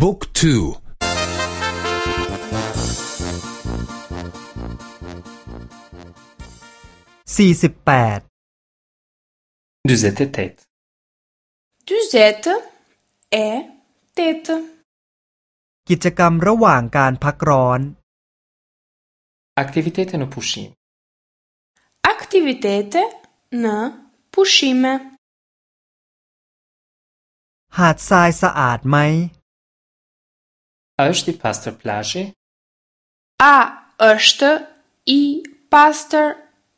บุ๊กทูสี่สิบแปดดูเจตเตตดูเจตเอเตตกิจกรรมระหว่างการพักร้อน a k t i ิ i t e t e në p u s ่ม m a k ทิวิ t e t น në p u s h i m ะหาดทรายสะอาดไหม është i pastër plazhi? A është i pastër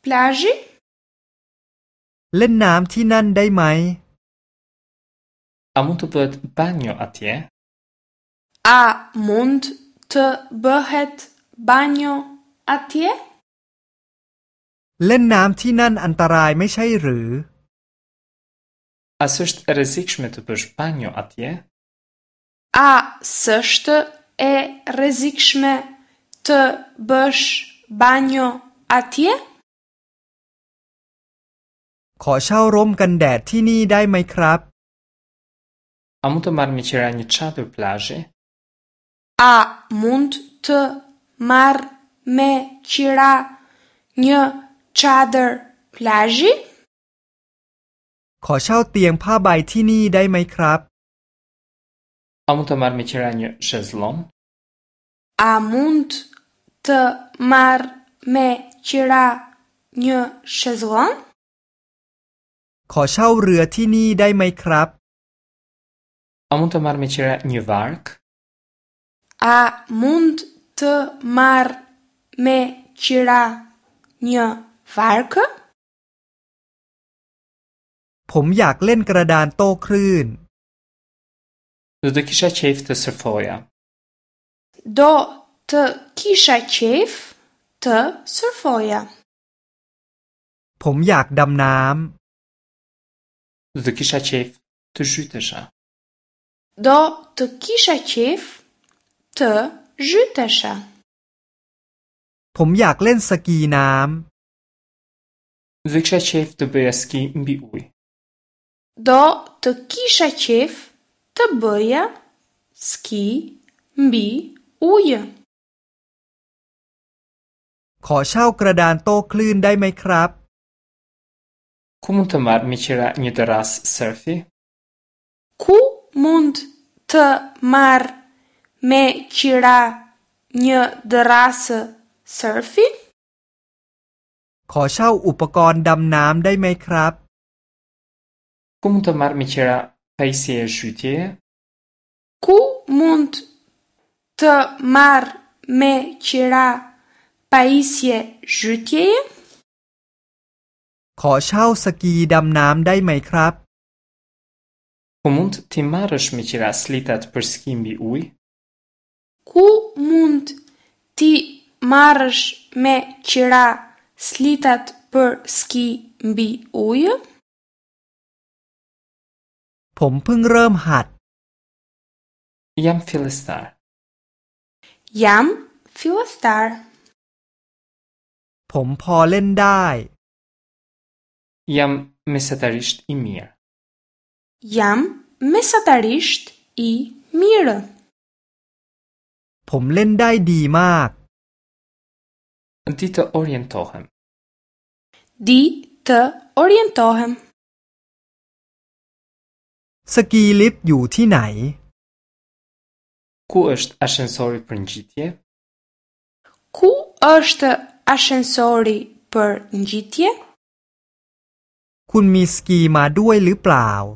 plazhi? Lën nam ti nan dai mai? A mund të bëhet banjo atje? A mund të bëhet banjo atje? Lën nam ti nan antaraj me shaj rë? A është rezikshme të bësh banjo atje? A sështë e rezikshme të bësh banjo atje? Ko shau rom gënde ti një daj me krap? A mund të marrë me qëra një qatër plajë? A mund të marrë me qira një qadër plajë? Ko shau tjeng pa baj ti një daj me krap? A mund të marr ë me qira një s h e z l o n A mund të marr ë me qira një s h e z l o n k ข shau rrë ti një daj me krap? A mund të marr ë me qira një vark? A mund të marr ë me qira një varkë? ผมอยากเล่นกระดานโต้คลื่น Do do kisha qejf të surfoja. Do të kisha qejf të surfoja. Po më jak dam nam. të kisha qejf të zhytesha. Do të kisha qejf të zhytesha. Po më jak len saki nam. Do të kisha qejf të bëja ski mbi uj. Do të kisha qejf të të bëja, ski, mbi, uja. ขอเช่ากระดานโต้คลื่นได้ไหมครับคุมุนทมาร์มิชระนิตรัสเซิร์ฟีคุมุนทมาร์มิชระนิตรัสเซิร์ฟีขอเช่าอุปกรณ์ดำน้ำได้ไหมครับคุมุนทมาร์มิชระ Pajisje e shytje Ku mund të marr me qira pajisje shytje? Ko shau së ki i dam nam daj me krap? Ku mund të marësh me qira slitat për skimbi uj? Ku mund të marësh me qira slitat për skimbi uj? Ku me qira slitat për skimbi uj? ผมเพิ่งเริ่มหัด po Yam Filestar Yam Filestar ผมพอเล่น po Yam Mesatarisht i mir Yam Mesatarisht i mir ผมเล่น po orientohem orientohem Ski ki lip ju ti nai? Ku është ashensori për ngjitje? Ku është ashensori për ngjitje? Kun mi ski ma duaj lë plau?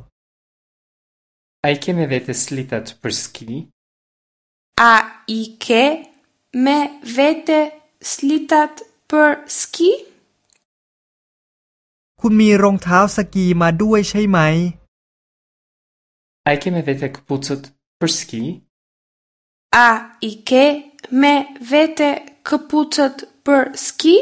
A i ke me vete slitat për ski? A i ke slitat për ski? Kun mi rong tau ski ma duaj shaj mai? A i ke me vete këpucët për ski? A i ke me vete këpucët për ski?